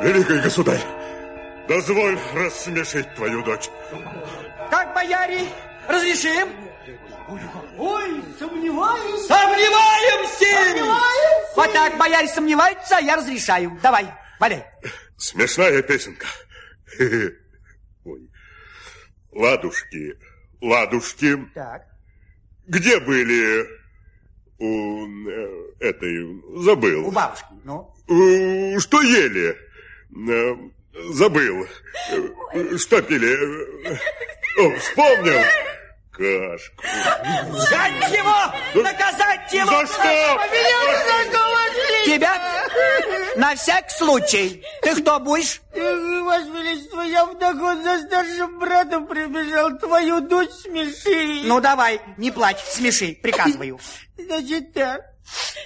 Великий государь, дозволь рассмешить твою дочь. Как, бояре, разрешим? Ой, сомневаюсь. Сомневаемся! Сомневаемся. Вот так, бояре сомневаются, а я разрешаю. Давай, валяй. Смешная песенка. Ой. Ладушки, ладушки. Так. Где были у э, этой, забыл. У бабушки, ну? Что ели? Э, Забыл. Что пили? Э, О, вспомнил. Кашку. Взять его! Наказать его! За что? Тебя? На всякий случай. Ты кто будешь? Ваше Величество, я вдогон за старшим братом прибежал. Твою дочь смеши. Ну, давай, не плачь, смеши, приказываю. Значит так,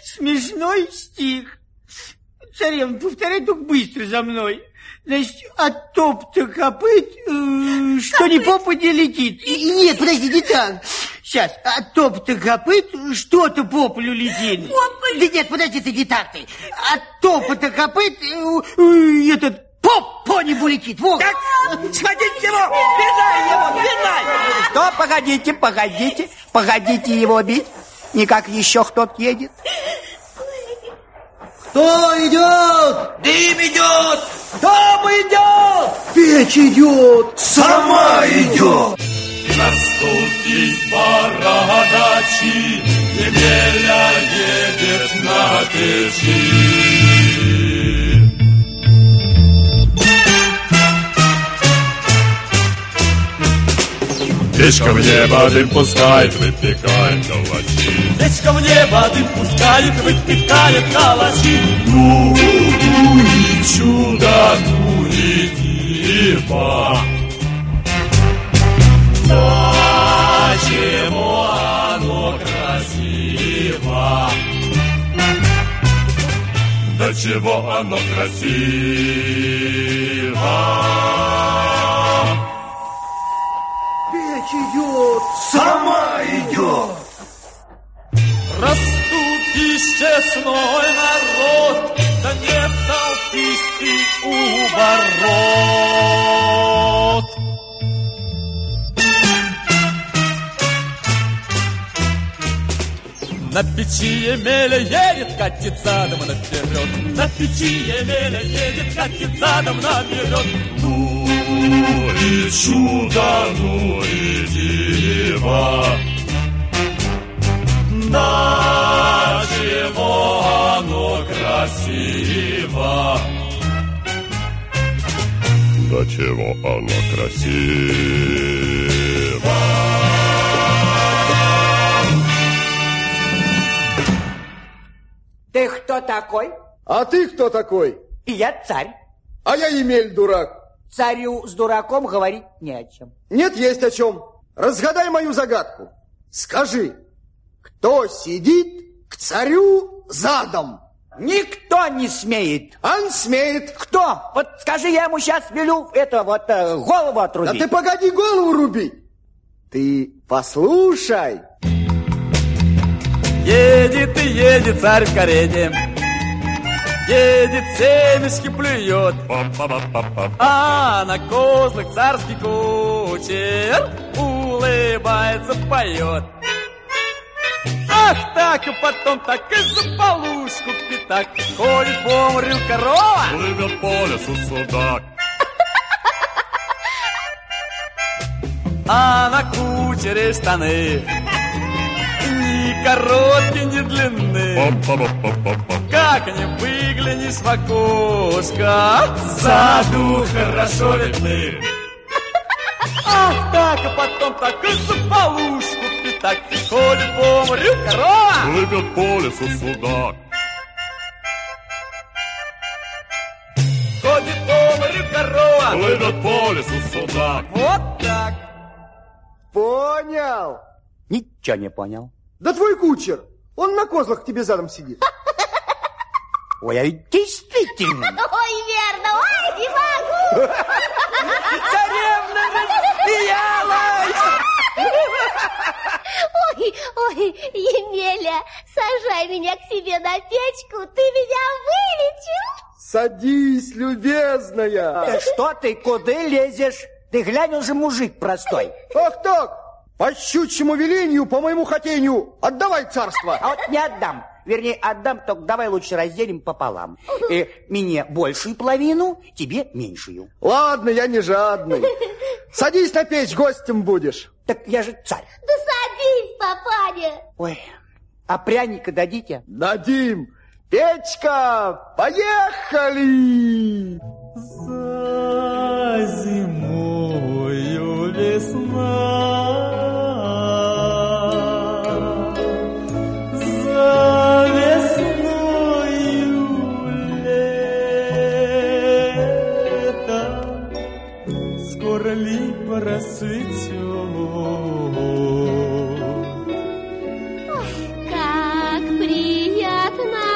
смешной стих. Царевна, повторяй только быстро за мной. Значит, от топ-то копыт, э, что ни попади летит. И- Нет, подожди, не так. Сейчас, от топ-то копыт, что-то по полю летит. Да нет, подожди, ты не так ты. От топота копыт, э, э, этот поп по небу летит. Вот. Так, схватите его! Пинай его, пинай! Что, погодите, погодите, погодите его бить. Никак еще кто-то едет. Кто идет? Дым идет! Дом идет! Печь идет. Сама идет. Наступить пора дачи, Емеля едет на печи. Печка в небо дым пускает, выпекает калачи. Печка в небо дым пускает, выпекает калачи. Ну, и чудо, ну и диво. Да оно красиво Да чего оно красиво На печи Емеля едет, катит задом наперед. На печи Емеля едет, катит задом наперед. Ну и чудо, ну и диво. Да чего оно красиво. Да чего оно красиво. Такой? А ты кто такой? Я царь. А я Емель, дурак. Царю с дураком говорить не о чем. Нет, есть о чем. Разгадай мою загадку. Скажи, кто сидит к царю задом? Никто не смеет. Он смеет. Кто? Вот скажи, я ему сейчас велю это вот э, голову Да отрубить. ты погоди голову рубить. Ты послушай. Едет и едет царь в карете Едет, семечки плюет. А на козлах царский кучер Улыбается, поет. Ах так, и потом так и за полушку пятак. Ходит по морю корова. Плывет по лесу судак. А на кучере штаны. Ни короткие, ни длинные не выглянешь в окошко Заду хорошо видны Ах так, а потом так и за полушку пятак Ходит по морю корова Плывет по лесу судак. Ходит по морю корова Плывет по лесу судак. Вот так Понял. Ничего не понял. Да твой кучер. Он на козлах к тебе задом сидит. Ой, а ведь действительно. Ой, верно, ой, не могу. Царевна рассмеялась. Ой, ой, Емеля, сажай меня к себе на печку, ты меня вылечил. Садись, любезная. Да что ты, куда лезешь? Ты глянь уже мужик простой. Ах так, по щучьему велению, по моему хотению, отдавай царство. А вот не отдам. Вернее, отдам, только давай лучше разделим пополам. И мне большую половину, тебе меньшую. Ладно, я не жадный. Садись на печь, гостем будешь. Так я же царь. Да садись, папаня. Ой, а пряника дадите? Дадим. Печка, поехали! За зимою весна, скоро ли просветет? Как приятно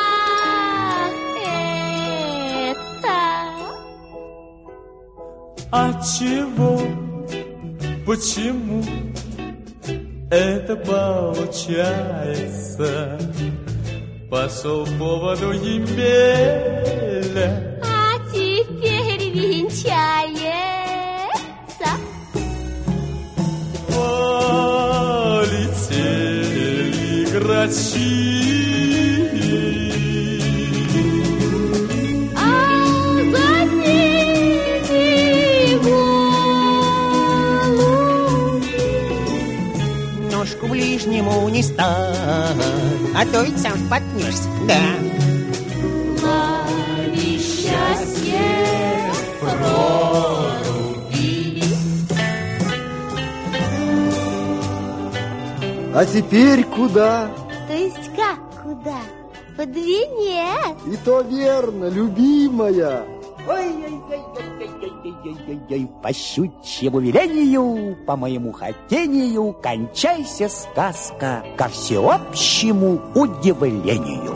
это. От чего? Почему это получается? Пошел поводу Емеля. Грачи. А за ними голуби. Ножку ближнему не ставь, а то ведь сам споткнешься, да. Лови счастье прорубили. А теперь куда? И то верно, любимая. Ой-ой-ой-ой-ой-ой-ой-ой, по щучьему велению, по моему хотению, кончайся сказка ко всеобщему удивлению.